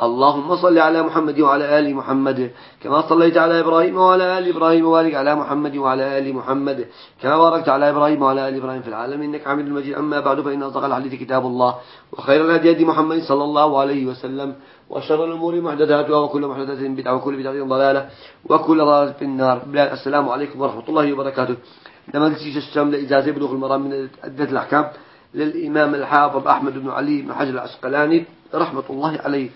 اللهم صل على محمد وعلى آل محمد كما صليت على إبراهيم وعلى آل إبراهيم وبارك على محمد وعلى آل محمد كما باركت على إبراهيم وعلى آل إبراهيم في العالمين إنك حميد مجيد. أما بعد فإن أصدق الحديث كتاب الله وخير الهدي هدي محمد صلى الله عليه وسلم وشر الأمور محدثاتها وكل محدثة بدعة وكل بدعة ضلالة وكل ضلالة في النار. السلام عليكم ورحمة الله وبركاته. لما نسيش الشام لإجازة بلوغ المرام من أدة الأحكام للإمام الحافظ أحمد بن علي بن حجر العسقلاني رحمة الله عليه.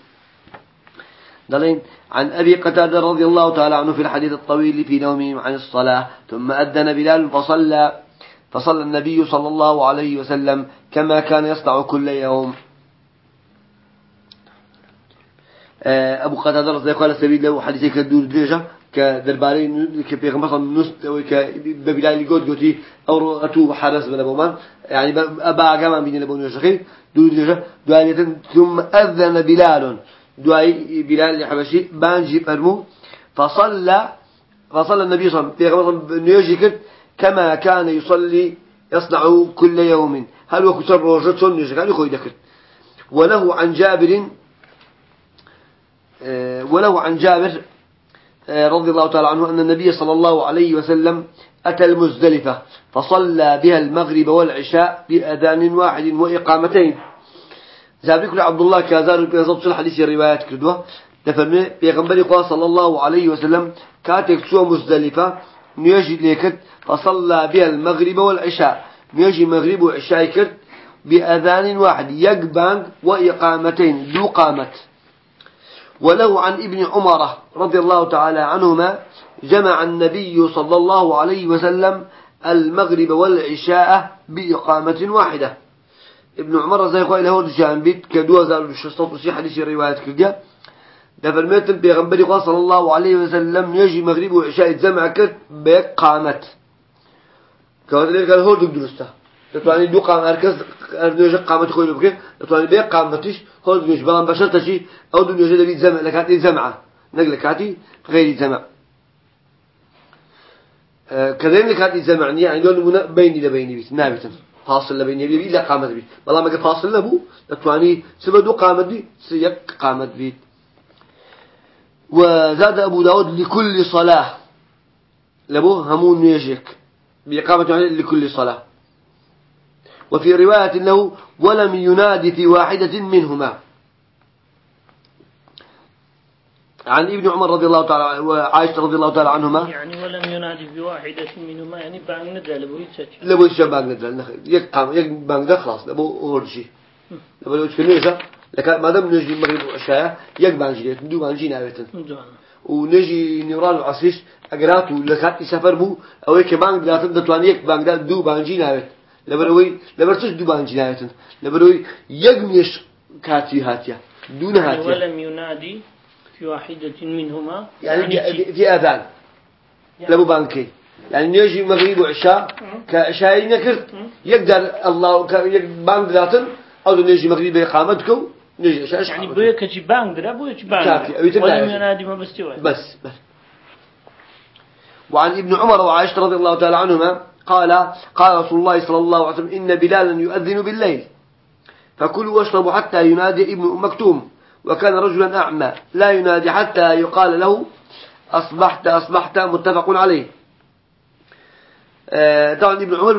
دلين عن أبي قتادة رضي الله تعالى عنه في الحديث الطويل في نومه عن الصلاة ثم أذن بلال فصلى فصلى النبي صلى الله عليه وسلم كما كان يصنع كل يوم. آه، أبو قتادة رضي الله عنه سبيل له حديث كدور درجة كدرباري كبيغمبر مثلا نص كبلال يقول قوتي أو أتو حرس بن أبو يعني أبا جمع بين أبو نشخي دور درجة دعاية ثم أذن بلال. دعاء بلال الحبشي بانجي فرمو فصلى فصلى النبي صلى الله عليه وسلم. كما كان يصلي يصنع كل يوم هل وقت الروجة نجغال يخوي ذكر وله عن جابر آه، وله عن جابر آه، رضي الله تعالى عنه أن النبي صلى الله عليه وسلم أتى المزدلفة فصلى بها المغرب والعشاء بأذان واحد وإقامتين. جابر كل عبد الله كازار بيزبط في الحديث الروايات كدوه دفرمي بيغنبري قال صلى الله عليه وسلم كاتك سوى مزدلفة نيجي ليكت فصلى بها المغرب والعشاء. نيجي مغرب وعشاء كت بأذان واحد يقبان وإقامتين ذو قامت. وله عن ابن عمر رضي الله تعالى عنهما جمع النبي صلى الله عليه وسلم المغرب والعشاء بإقامة واحدة. ابن عمر زي قال له جان بيت كدوا زال الشسطات وسي حديث روايات كده. دفرمت بيغنبري قال صلى الله عليه وسلم يجي مغرب وعشاء الجمع كت بيك قامت كذلك قال هو درسته تتواني دو قام أركز أرنوجة قامت خوي بكر تتواني بيك قامتش هو دنيوش بلان بشرتشي أو دنيوش دبي زمع لكاتي زمعة نقل كاتي غير زمع آه كذلك كاتي زمعني يعني دون بيني لبيني بيت. نابتا فاصل لبين يبي إلا قامت بيت والله ما فاصل لبو تتواني سبدو قامت بيت سيك قامت بيت وزاد أبو داود لكل صلاة. لبو همون يجيك بإقامة لكل صلاة. وفي رواية له ولم ينادي في واحدة منهما. عن ابن عمر رضي الله تعالى وعائشة رضي الله تعالى عنهما. يعني ولم ينادي بواحدة منهما يعني بان ندى لبو يتسجل لبو يتسجل بان ندى يك قام يك بان ندى خلاص لبو أورجي. لبو يتسجل نيزا لك ما دام نجي المغرب والعشاء يك بان جيت ندو بان جي ناويتن ونجي نيران العصيش أجرات لكات سفر بو أو يك بان دلاتن دتوان يك بان دل دو بان جي ناويت لبروي لبرتش دو بان جي ناويتن لبروي يك مش كاتي هاتيا دون يعني هاتيا. ولم ينادي في واحدة منهما. يعني, يعني في أذان. لبو بانكي. يعني نيجي مغرب وعشاء كعشاء نكرت يقدر الله بانك ذاتن أو نيجي مغرب إقامتكم نيجي عشاء يعني بويا كجي بانك درا بويا كجي بانك. ولم ينادي ما بستوى بس بس. وعن ابن عمر وعائشة رضي الله تعالى عنهما قال قال رسول الله صلى الله عليه وسلم إن بلالا يؤذن بالليل. فكلوا واشربوا حتى ينادي ابن مكتوم. وكان رجلا أعمى. لا ينادي حتى يقال له أصبحت أصبحت متفق عليه. آه، طبعا ابن عمر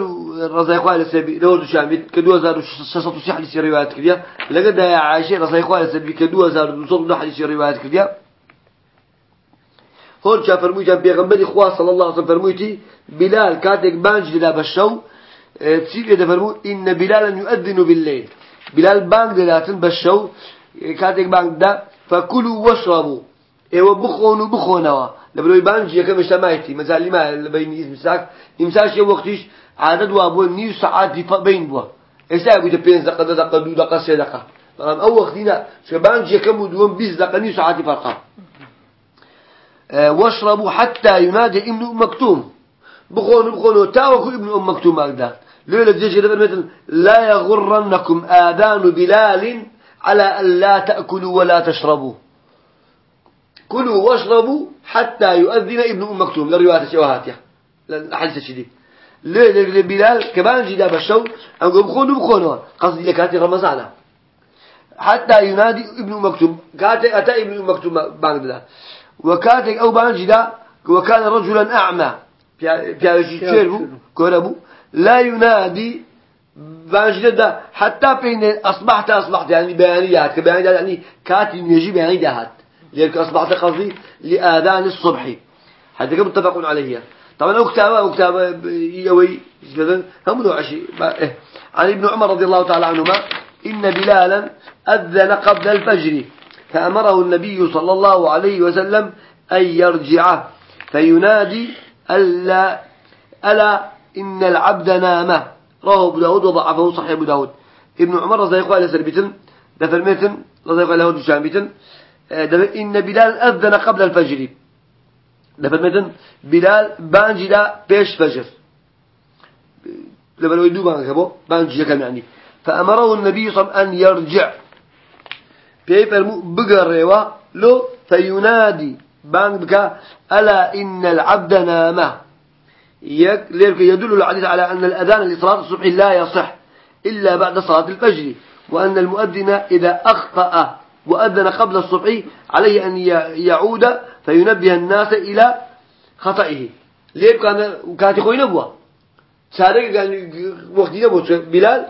رضي الله عنه سبي لو دشام كدوا زار شصت وسي حديث روايات كذا لقد يا عائشة رضي الله عنها سبي كدوا زار صوت حديث روايات كذا هون شاف فرمي جاب بيغمبري خوا صلى الله عليه وسلم فرميتي بلال كاتك بانج لا بشو. آه، تسيب يد فرمو إن بلالا يؤذن بالليل. بلال بانج لاتن بشو. كاتك بانك دا فكلوا واشربوا. أيوه بخونوا. بخونوا لبلو بانج يكم اجتماعتي مازال ما بين امساك امساك يوم وقتش عدد وابو نيو ساعات بين بوا. إيش ابو تبين دقه دقه دو دقه سي دقه. طبعا أو وقتنا شبانج يكم دوم بيز دقه نيو ساعات فرقه أه واشربوا حتى ينادي ابن ام مكتوم بخونوا بخونوا تاوكوا ابن ام مكتوم هكذا لولا الجيش مثل لا يغرنكم آذان بلال على أن لا تأكلوا ولا تشربوا. كلوا واشربوا حتى يؤذن ابن أم مكتوم. للرواية الشواهاتية الحديث الشديد ليه بلال كمان جدا بشو. أقول بخونوا بخونوا قصدي لكاتي رمضان حتى ينادي ابن مكتوم. كاتي أتى ابن مكتوم بعد وكاتي أو بانجدا وكان رجلا أعمى. في تشيربو كوربو لا ينادي بانجدا حتى بين أصبحت أصبحت يعني بيانيات كبيانيات يعني كاتي يجي بيانيات لذلك أصبحت قصدي لآذان الصبح. هذا متفق عليه. طبعا أكتابة أكتابة يوي هم نوع شيء. عن ابن عمر رضي الله تعالى عنهما إن بلالا أذن قبل الفجر فأمره النبي صلى الله عليه وسلم أن يرجع فينادي ألا ألا إن العبد نام. رواه أبو داود وضعفه صحيح أبو داود. ابن عمر رضي الله عنه سربتن دفرمتن رضي الله عنه دشامبتن إن بلال أذن قبل الفجر. بانجي لا بيش فجر. لما لو يدو بانجي بانجي كم يعني فأمره النبي صلى الله عليه وسلم أن يرجع. بيفرمو بقريوا لو فينادي بانك بك ألا إن العبد نام يدل الحديث على أن الأذان لصلاة الصبح لا يصح إلا بعد صلاة الفجر وأن المؤذن إذا أخطأ وأذن قبل الصبح عليه أن يعود فينبه الناس إلى خطئه. ليه؟ كان كانت خوي نبوة. سارق قال وقت نبوة. بلال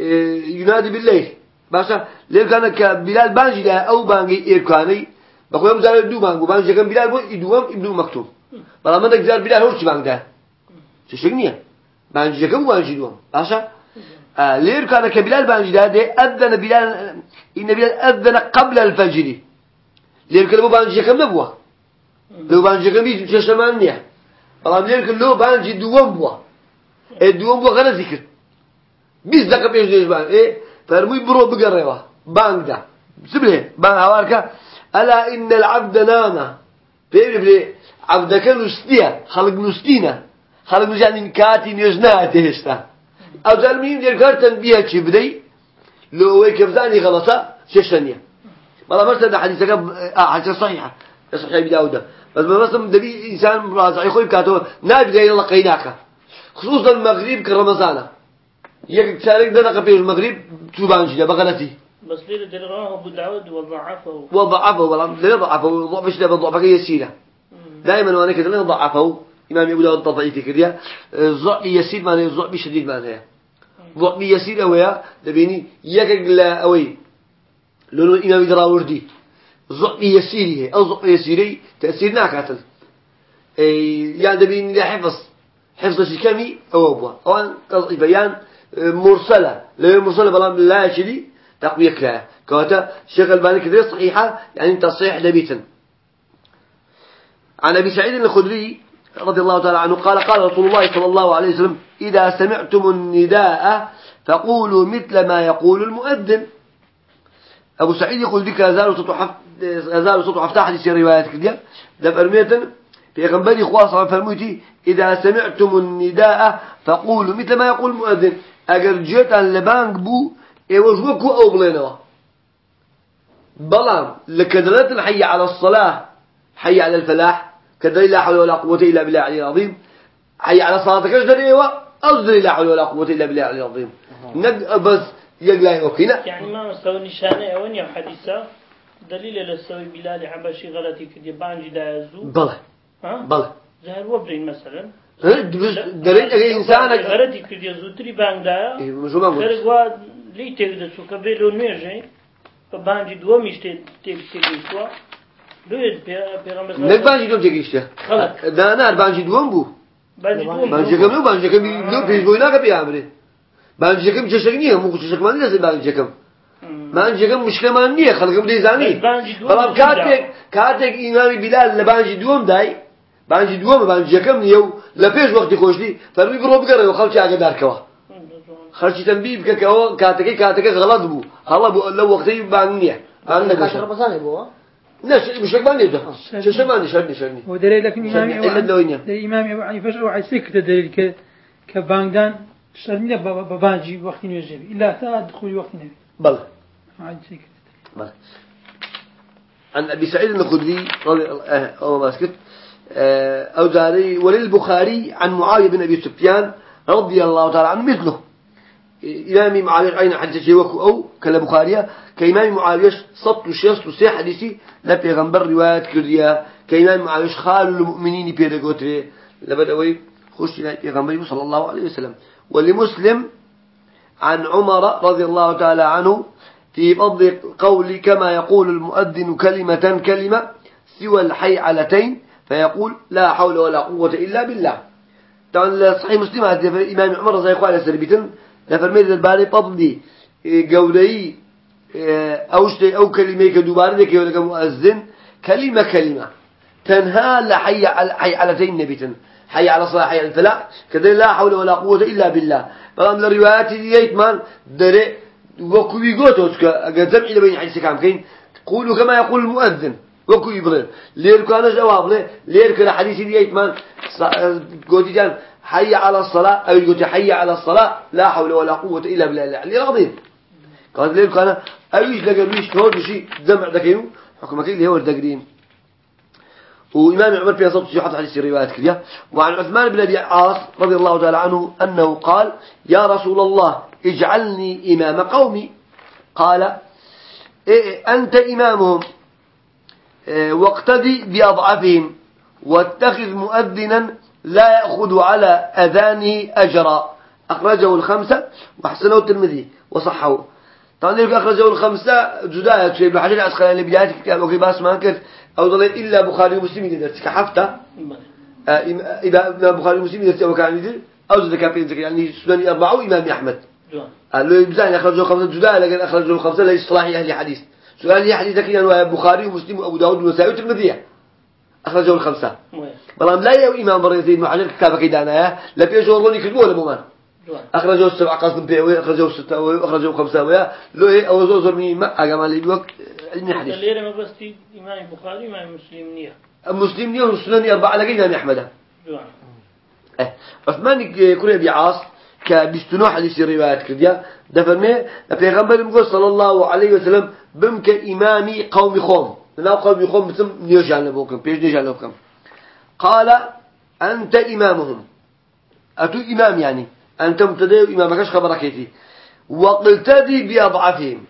إيه، ينادي بالليل. باشا ليه؟ كان كبلال بانجي لا أو بانجي إيركاني. بقول يوم زال دو بانجو. بانجي كان بلال بو يدوم ابن مكتوم. بلا ما دك بلال هو شو شو بانجي كان بانجي دوم باشا آه ليه؟ كان كبلال بانجي ده أذن بلال بلال أذن قبل الفجر. ليه كان بو بانجي كان نبوه لو بانجي كان بيجي ششمانية بلا ليه كان لو بانجي دوم بوا. الدوم بوا غير ذكر. بيس دقة بيش ديش بان؟ إيه فرمي برو بقريوه بانك ده سبله بان هوارك. ألا إن العبد نانا بيبري بلي عبدك نستيا خلق نستينا خلق يعني كاتي نجنا تهشتا أو زلمين دير كارتن بيها چي بدي؟ لو هو كفزاني غلطة ششنية والله مرسل حديثك آه حديث صحيحة صحيح بداودة بس مثلا دبي إنسان راجع يخوي بكاتو نابي غير الله قيناك خصوصا المغرب كرمضان يك شارك دنا في المغرب توبان شيء بغلتي بس ليه درغاه أبو داود وضعفه. وضعفه والله ليه ضعفه ده ضعفه يسيرة. دائما وأنا كذا ليه ضعفه. إمام أبو داود ضعيف كذا. ضعف يسير هي ضعف شديد ما ضعف يسير أويا دبيني يك لا أوي. لونو إمام دراوردي ضعف يسيري أو ضعف يسيري تأثير ناكاتل يعني دبيني لا حفظ. حفظ شكمي أو أبوه. أو أن بيان مرسلة. لا مرسلة بلام لا شدي تقوية كلا. كواتا شيخ الباني كثير صحيحة يعني تصحيح لبيتا عن أبي سعيد الخدري رضي الله تعالى عنه قال قال رسول الله صلى الله عليه وسلم إذا سمعتم النداء فقولوا مثل ما يقول المؤذن. أبو سعيد يقول ذيك أزال صوت حفت أزال صوت حفت حديث روايات كذا دب أرمية في غنبري خواصة فرموتي إذا سمعتم النداء فقولوا مثل ما يقول المؤذن. ئەگەر جێتان لە بانگ بوو ئێوەش وەکو ئەو بڵێنەوە بەڵام لە کەدرەتن حي على الصلاة حي على الفلاح كدليل لا حول ولا قوة إلا بالله العلي العظيم. حي على صلاة كش دليل؟ أصدر لا حول ولا قوة إلا بالله العلي العظيم. نج بس يجلاين وكينا يعني ما مستوى نشانة أو يا حديثة؟ دليل للسوي بلال حبشي غلطي كدي بانجي دازو بلى. بلى. زهر وبرين مثلا. دەڵێن ئەگەر ئینسانە غەرەتی کردی زووتری بانگدا وا لی تێکدە چووکە بێ لۆ نوێژەی بە بانجی دووەمیش تێگەیشتوە نەک بانجی دوم تێگەیشتە. دانار بانجی دووەم بوو. بانجەکەم لەو بانجەکەم لەو پێش بۆی ناکە پێیامرێ بانجەکەم چێشەک نییە هەموو چێشەکمان دەزێت بانجەکەم بانجەکەم مشکلمان نییە خەڵکم دەیزانی. بەڵام کاتێک کاتێک ئیمامی بیلال لە بانجی دووەم دای بانجی دووەمە بانجیەکەم نییە و لە پێش وەختی خۆشتی فەرمی بڕۆ بگەڕێەوە خەڵکی ئاگدارکەوە خەرچی تەنبی بکەکەەوە کاتەکەی کاتەکە غەڵات بوو. هەڵە بوو لە وەختەی بان نییە. مشكمان يبدا ششمان نشان نشاني ودليل لكن إمام إمام أبو حنيفة وعيسك دليل ك كباندان سلمنا ببانجي وقت نجيب إلا تا دخول وقت نبي بل بل عن أبي سعيد الخدري رضي الله عنه أو زاري وللبخاري عن معاوية بن أبي سفيان رضي الله تعالى عنه مثله. إمام معاوية أين حديث وكو أو كلا بخارية. كإمام معاوية صد وشيص وسي حديثي لا بيغمبر روايات كردية. كإمام معاوية خال المؤمنين بيدقوتري. لبدأوي خش إلى بيغمبر صلى الله عليه وسلم. ولمسلم عن عمر رضي الله تعالى عنه في فضل قول كما يقول المؤذن كلمة كلمة سوى الحيعلتين فيقول لا حول ولا قوة إلا بالله. طبعا صحيح مسلم هذا إمام عمر رضي الله عنه سربيتن لفرميت الباري فضلي قولي أو شيء أو كلمة كدوبارة ذيك ولا مؤذن كلمة كلمة تنهى لحي على حي على زين نبيتن حي على صلاة حي على الفلاح كذا لا حول ولا قوة إلا بالله. فلان الروايات دي من دري وكوي قوتوس كجزم إلى بين حديث كام كين قولوا كما يقول المؤذن. وكوي بغير لير كان جواب له لير كان حديث دي من قوتي جان حي على الصلاة أو يقول حي على الصلاة لا حول ولا قوة إلا بالله. اللي راضين قال لير كان أيش لقى بيش هو شيء جمع ذكينه حكمك اللي هو الدقرين. وإمام عمر في صوت يحط حديث الروايات كذا وعن عثمان بن أبي عاص رضي الله تعالى عنه أنه قال يا رسول الله اجعلني إمام قومي. قال إيه أنت إمامهم. إيه واقتدي بأضعفهم واتخذ مؤذنا لا يأخذ على أذانه أجرا. أخرجه الخمسة وحسنه الترمذي وصحه طبعا أخرجه الخمسة جداية شيء ابن حجر العسقلاني بداية كتاب وكي باس ما كنت أو ضليت إلا بخاري ومسلم يدرس كحفتة آه، إذا بخاري ومسلم يدرس أو كان يدرس أو زد كابين ذكر يعني سنن أربعة وإمام أحمد. قال له يبزان أخرجوا خمسة جداء لكن أخرجوا خمسة لإصلاح أهل الحديث سؤال أهل الحديث ذكر يعني بخاري ومسلم وأبو داود والنسائي والترمذي. أخرجوا الخمسة. بلام لا يو إمام بريزي بن حجر كتابك دانا لا بيجوا روني كتبوا ولا بمان أخرجوا السبع قصد بيوي أخرجوا ستة أخرجوا خمسة ويا. لو هي أو زوجر مين ما أجمع لي الوقت علم حديث. اللي ما بس تي إمام البخاري إمام مسلم نية. مسلم نية والسنن أربعة لقينا من أحمد. إيه. عثمان كوري بعاص كبستنوح حديث الروايات كرديا. دفرمي مقول صلى الله عليه وسلم بمك إمامي قوم خوم. لا قوم خوم مثل نيجان لبوكم بيش نيجان لبوكم قال أنت إمامهم. أتو إمام يعني؟ أنت مبتدئ إمامكش خبركيتي وقلتدي بأضعفهم.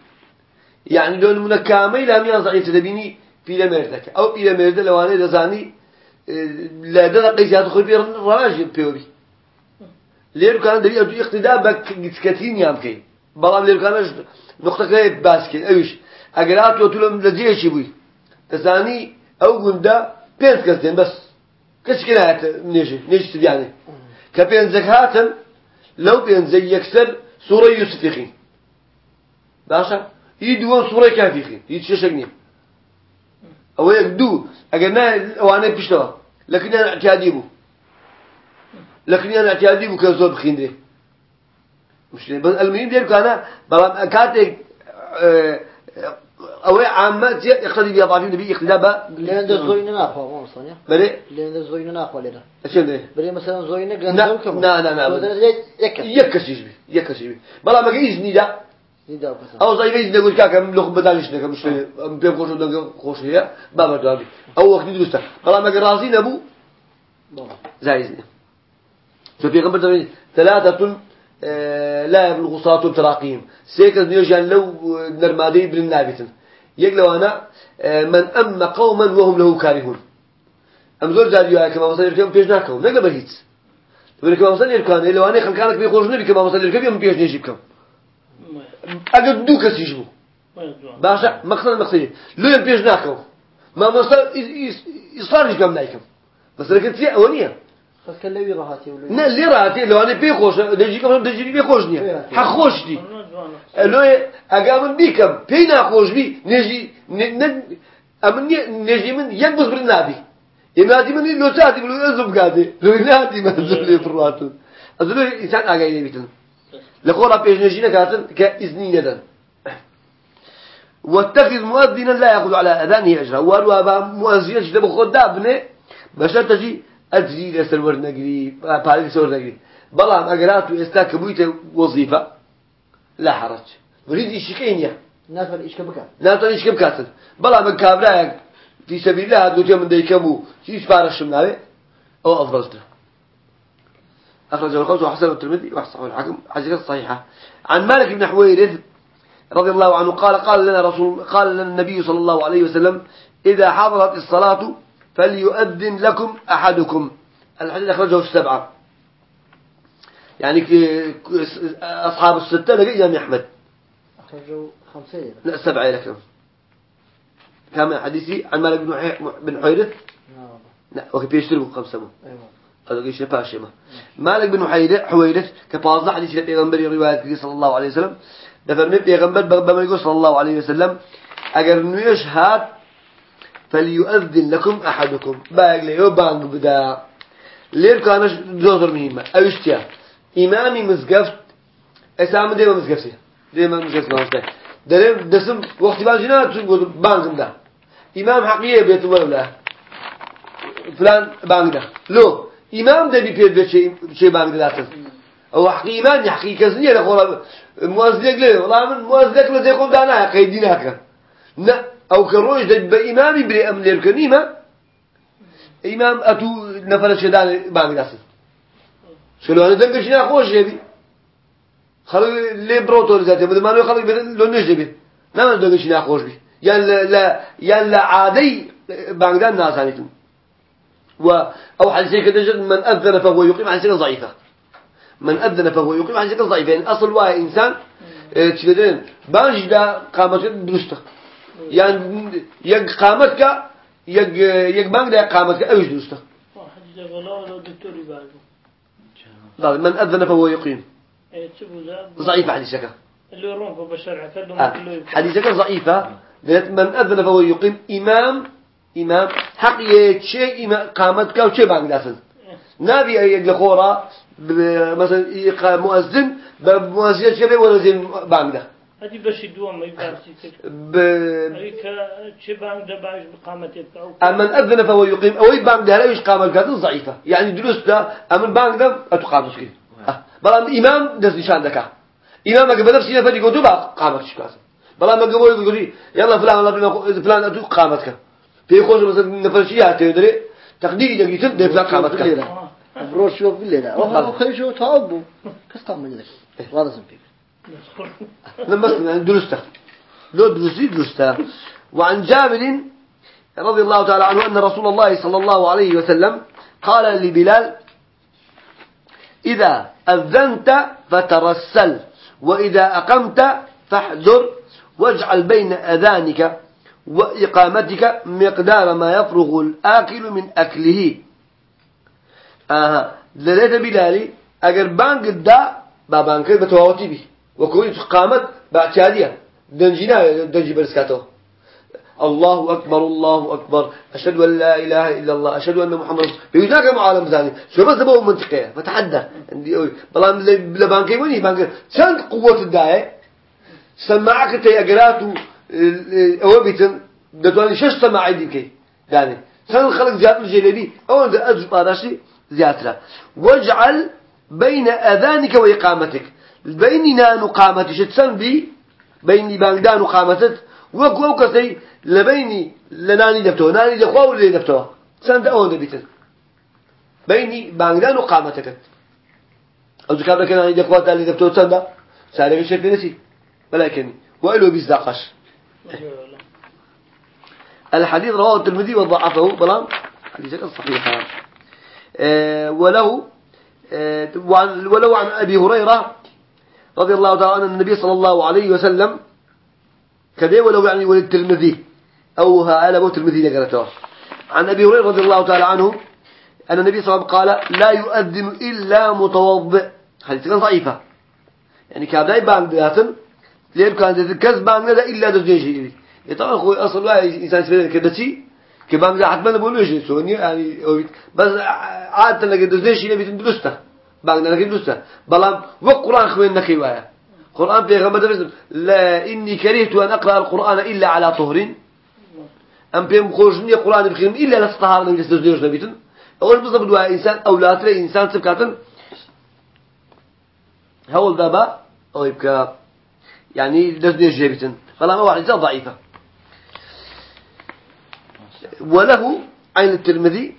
يعني لو من كامل لم ينزعي تدبيني في لمردك أو في لمرد لو أنا لزاني لا ده قيسات خل بير راجل بيوبي. ليرو كان دبي أدو اقتداء بك كتين يام كي بلام ليرو كان نقطة كي باسكين أيش؟ أجرات لو تلهم لجيش بوي تزاني أو جندا بينس كستين بس كش كنا نيجي نيجي يعني كبين زكاتن لو بين زي يكسر سورة يوسف يخين باشا يدوان سورة كافي يخين يتششقني أو يقدو أقلنا وأنا بيشتوا لكن أنا اعتيادي بو لكن أنا اعتيادي بو كزور بخين دي مش بس المهم دير كان بلام كاتك آه أو عامة يقتدي بها ضعيف النبي اقتداء لأن ده زوينا ناقوا ما مصنع بلي؟ لأن زوينا ناقوا لنا أشين ده بلي مثلا زوينا لا قندوكم لا لا لا. يكس يجبي يكس يجبي بلا ما جيز نيدا نيدا بس أو زي جيز نقول كاكم لخ بدالش نكم مش بيم خوش ودن خوش هي بابا دابي أو وقت يدرسه بلا ما جرازين أبو زايزني ففي غمر ثلاثة لا يبلغ صلاتهم تراقيهم سيكز نيوجان لو نرمادي بن نابتن يقلوا أنا من أم قوما وهم له كارهون. أم زور جاريو كما مثلا يركب بيش ناكم نقل بريت تقول كما مثلا يركب لو أنا خلقانك بيخرج نبي كما مثلا يركب يوم بيش نجيبكم أجد دوك سيجبو باشا مقصد مقصد لو يوم بيش ناكم ما مثلا إصرار يجيبكم نايكم بس لكن تي أولية فكلوي راحتي ولا نه اللي راحتي لو أنا بيخوش دجي كمان دجي بيخوش ئەلۆێ ئەگا من بیکەم. پێی ناخۆشبی نێژی ئەمن نێژی من یەک بز بر نابی. ئێمادی منی لۆچاتی بلو ئەزم بگاتێ لۆی ناتی من زۆر لێ پڕاتن ئەز لۆی ئینسان ئاگای نەبیتن لە خۆڵا پێشنێژی نەکاتن کە ئیزنی نەدەن. واتخذ مؤذنا لا يأخذ على أذانه أجرا. واروا با مؤذن شده بخود دابنه بشرط جي أجري لسر ورنقري بارد سر ورنقري بلام أقراتو استاك بويته وظيفة لا حرج. بريد إيش كينيا نافر إيش كبكا ناتن إيش كبكاتن بلام كابراك في سبيل الله دوتي من ديكمو شيء بارش مناوي أو أفضلته أخرجه الخمسة وحسن الترمذي وحسن الحاكم. حديث صحيحة. عن مالك بن حويرث رضي الله عنه قال قال لنا رسول قال لنا النبي صلى الله عليه وسلم إذا حضرت الصلاة فليؤذن لكم أحدكم. الحديث أخرجه السبعة. يعني أصحاب الستة لقى إمام أحمد. أخرجه خمسة لا السبعة لكم كما حديثي؟ عن مالك بن حويرث نعم لا وكيف يشتروا خمسة أيوة. هذا قيش باشمة مالك بن حويرث كفاز حديث البيغمبر رواية صلى الله عليه وسلم. دفرمي بيغمبر بما يقول صلى الله عليه وسلم أجر نيش هات فليؤذن لكم أحدكم. باق ليو بانق بدا. لير كانش زوزر مهمة أوشتيا إمامي مزقفت أسامة ديما مزقفتي ديما مزقفت مزقفت دريم دسم وقت بان جنات بانق دا إمام حقيقي بيت ولا فلان بانق دا لو إمام ده بيبيد شيء شيء بانق دا أو حقيقي إيمان يحقي كزنية لخورا موازدك له. والله من موازدك له زيكم دانا قيديناك لا أو كروج ده بإمامي بري أم ليركنيما إمام أتو نفر شدان بانق داسن شلو أنا دنقشنا خوش يبي خلق لي بروتور ذاته بدل ما نو خلق لو نجد بي نعم دنقشنا خوش بي يلا لا يلا عادي بانقدان ناسانيتم و أو حديث كده من أذن فهو يقيم حديث ضعيفة من أذن فهو يقيم حديث ضعيفة يعني أصل واحد إنسان تشدين بانج دا قامتك درسته. يعني يق قامتك يق يق بانج دا قامتك أوش درسته. حديث والله لو دكتور يبالغ لا من أذن فهو يقيم. إيه ضعيف حديثك آه. حديثك ضعيفة لأن من أذن فهو يقيم. إمام إمام حق يتشي إمام قامتك وشي بانج داسن نبي أي لخورا ب- مثلا مؤذن بمؤذن شبه ولا زين بانج ده هذه بس الدوام ما يبقى سيكت ب... باش أمن أذن فهو يقيم أو بانج ده لا يش قامت كذا ضعيفة. يعني دروس ده أمن بانج ده أتقام مسكين بلا إمام ده نشان دكا إمام قبل نفسه فدي قلت بقى قامت شكاس بلا ما قبل يقول لي يلا فلان ولا فلان أتو قامتك في خوش مثلا نفرشيات تدري تقديري جيت ده فلان قامتك. بروش شوف بالليل أو خيشو تعبوا كستان من لك واضح سنبيك لما يعني درسته. لو درسي درسته. وعن جابر رضي الله تعالى عنه أن رسول الله صلى الله عليه وسلم قال لبلال إذا أذنت فترسل وإذا أقمت فاحذر واجعل بين أذانك وإقامتك مقدار ما يفرغ الآكل من أكله. آها لذلك بلالي أجر بانك دا بابانك بتواوتي به. وكوي قامت باعتيادية دنجينا دنجي برسكاته الله أكبر الله أكبر. أشهد أن لا إله إلا الله. أشهد أن محمد بيجاك معالم ثاني شو بس بقول منطقية؟ فتحدى. بلان لبانكي وني بانك سنت قوة الداعي. سماعك تي أجراتو أوبيتن. دتواني شش سماعي ديكي. يعني سن خلق زيادة الجليبي أو أنت أجب أراشي زيادة. واجعل بين أذانك وإقامتك. بيننا نقامتش تسن بي بيني بانجدان وقامتت وەک ئەو کەسەی لە بینی لە نانی دەبتەوە نانی دەخوا و لێ دەبتەوە چەندە ئەوە دەبیتن بینی بانگدان و قامەتەکەت ئەو دوکان بەکە نانی دەخوا تا لێ دەبتەوە چەندە بيزداقش. الحديث رواه الترمذي وضعفه بلان حديث صحيح آه وله آه ولو عن أبي هريرة رضي الله تعالى عنه النبي صلى الله عليه وسلم كذا ولو يعني وللترمذي أو على أبو الترمذي ذكرته عن أبي هريرة رضي الله تعالى عنه أن النبي صلى الله عليه وسلم قال لا يؤذن إلا متوضئ. حديث كان ضعيفة. يعني كابداي بان ذاتن ليه كان كذب بان ذا إلا شيء طبعا هو أصل واحد إنسان سبيل كده شيء كبان ذا حتما بقول له شيء سوني يعني بس عادة لك شيء نبي تدرسته لك تدرسته بلام وقرآن خوين نكيوايا قرآن في غمد لا إني كرهت أن أقرأ القرآن إلا على طهر أم بيم خوشني القرآن بخير إلا لستهار نبي تستجدوش نبيتن أول بالضبط دواء إنسان أو لا ترى إنسان سبكاتن هول دابا أو يبقى يعني دزني جيبتن فلا ما واحد ضعيفة وله عين الترمذي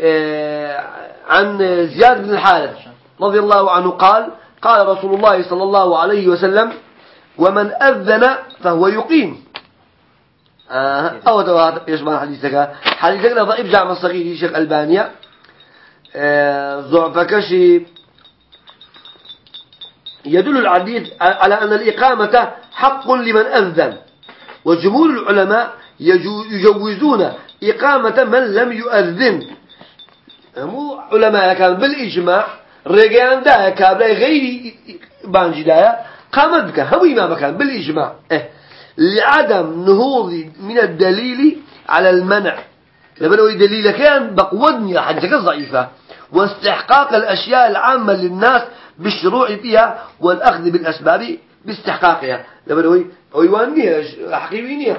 آه، عن زياد بن الحارث. رضي الله عنه قال قال رسول الله صلى الله عليه وسلم ومن أذن فهو يقيم. آه أو هذا يشمل حديثك. حديثك ضعيف جامع الصغير شيخ ألبانيا. آه ضعفكشي يدل العديد على أن الإقامة حق لمن أذن. وجمهور العلماء يجوزون إقامة من لم يؤذن. مو علماء كان بالإجماع رجعان دا كابلا غير بانجي دا قامت بك هم إمام كان بالإجماع إيه لعدم نهوض من الدليل على المنع. لما دليل كان بقودني حدك ضعيفة واستحقاق الأشياء العامة للناس بالشروع فيها والأخذ بالأسباب باستحقاقها. لما هو أيوانية حقيقية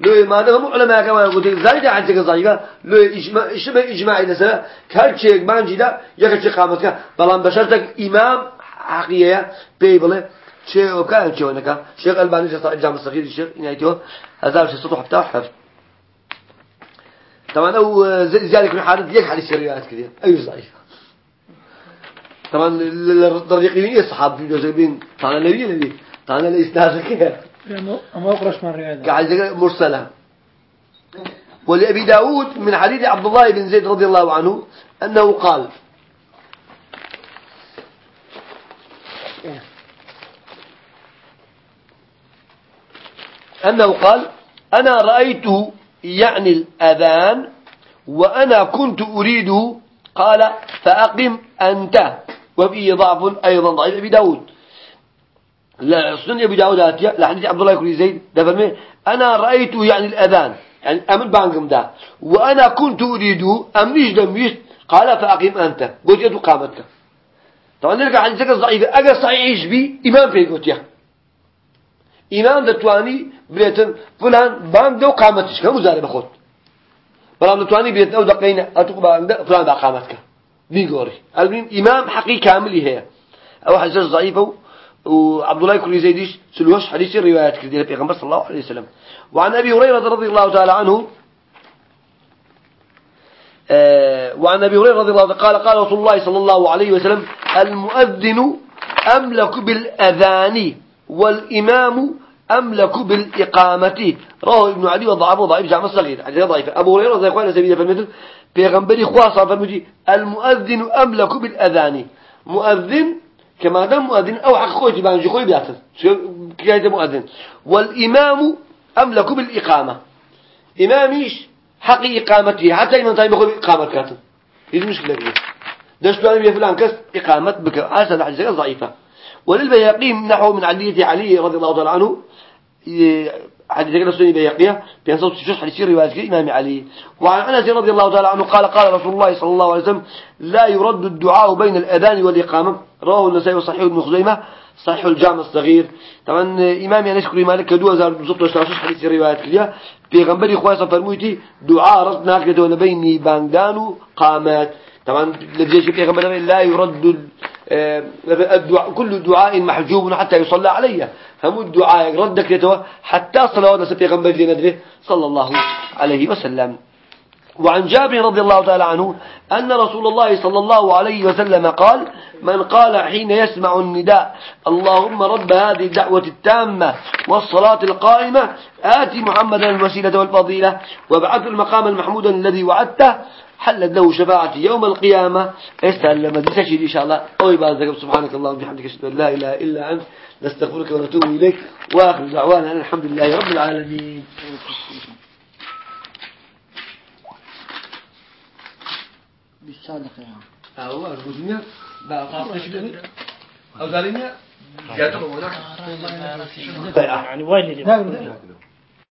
لو ما هم علماء كمان قلت زايد عن تلك ضعيفة لو إجماع إجماع إذا سلا كل شيء ما نجدا يكشف قامتك بلان بشرتك إمام حقيقية بيبله شيء وكان شيء ونكا شيخ الباني جالس الجامع الصغير الشيخ نهايته هذا شيء سطح بتاع طبعا أو ذلك من حادث يك حديث روايات كذا أي ضعيف طبعا الطريقين الصحابة في جزبين طبعا النبي النبي طبعا الإسناد كذا أقرش من قاعد مرسلة. ولأبي داود من حديث عبد الله بن زيد رضي الله عنه أنه قال أنه قال أنا رأيته يعني الأذان وأنا كنت أريده قال فأقم أنت. وفيه ضعف أيضا ضعيف أبي داود. لا سنن أبي داود آتية لحديث عبد الله بن زيد دفرمي أنا رأيته يعني الأذان يعني أمن بانقم ده وأنا كنت أريده أمنيش دميش قال فأقم أنت قلت يدو قامتك. طبعا نرجع حديثك الضعيفة أجا صحيح بي؟ إمام في قلت يا. إمام دتواني بريتن فلان بان دو قامتش كم زاري بخوت. بلام دتواني بريتن أو دقينا أتوق بان فلان دا قامتك. بيقوري المهم إمام حقيقي كامل هي. أو حديث ضعيفة وعبد الله كل زيديش سلوش حديث الروايات كثيرة في صلى الله عليه وسلم. وعن أبي هريرة رضي الله تعالى عنه آه وعن أبي هريرة رضي الله عنه قال قال رسول الله صلى الله عليه وسلم المؤذن أملك بالأذان والإمام أملك بالإقامة. رواه ابن علي وضعفه ضعيف جامع الصغير حديث ضعيف. أبو هريرة زي قال سبيل فالمثل بيغنبري خواصة فالمجي المؤذن أملك بالأذان. مؤذن كما دام مؤذن أو حق خوي تبان خوي بيعتز كيف مؤذن. والإمام أملك بالإقامة. إماميش حق إقامته. حتى إمام طيب يقول إقامة كاتب. هذه مشكلة دي دشت أنا فلان كس إقامة بك. هذا الحديث ضعيفة. وللبياقي نحو من علية علي رضي الله تعالى عنه حديث كده سني بيقية بين صوت شخص حديث رواية إمام علي. وعن أنس رضي الله تعالى عنه قال قال رسول الله صلى الله عليه وسلم لا يرد الدعاء بين الأذان والإقامة. رواه النسائي وصحيح ابن خزيمة صحيح الجامع الصغير. طبعا إمام يعني شكري مالك كدوا زار بزبط وشتاشش حديث رواية كليا بيغنبري خواصة فرمويتي دعاء رد كده بين باندان قامات طبعا لجيش بيغنبري لا يرد الدعاء كل دعاء محجوب حتى يصلى عليه هم الدعاء ردك يتوى حتى صلوات نسبي غنبر صلى الله عليه وسلم. وعن جابر رضي الله تعالى عنه أن رسول الله صلى الله عليه وسلم قال من قال حين يسمع النداء اللهم رب هذه الدعوة التامة والصلاة القائمة آت محمدا الوسيلة والفضيلة وابعث المقام المحمود الذي وعدته حلت له شفاعتي يوم القيامة. يستهل لما تسجد إن شاء الله. أو يبارك سبحانك اللهم وبحمدك أشهد أن لا إله إلا أنت. نستغفرك ونتوب إليك. وآخر دعوانا أن الحمد لله رب العالمين. بالصادق يا عم أو يعني وين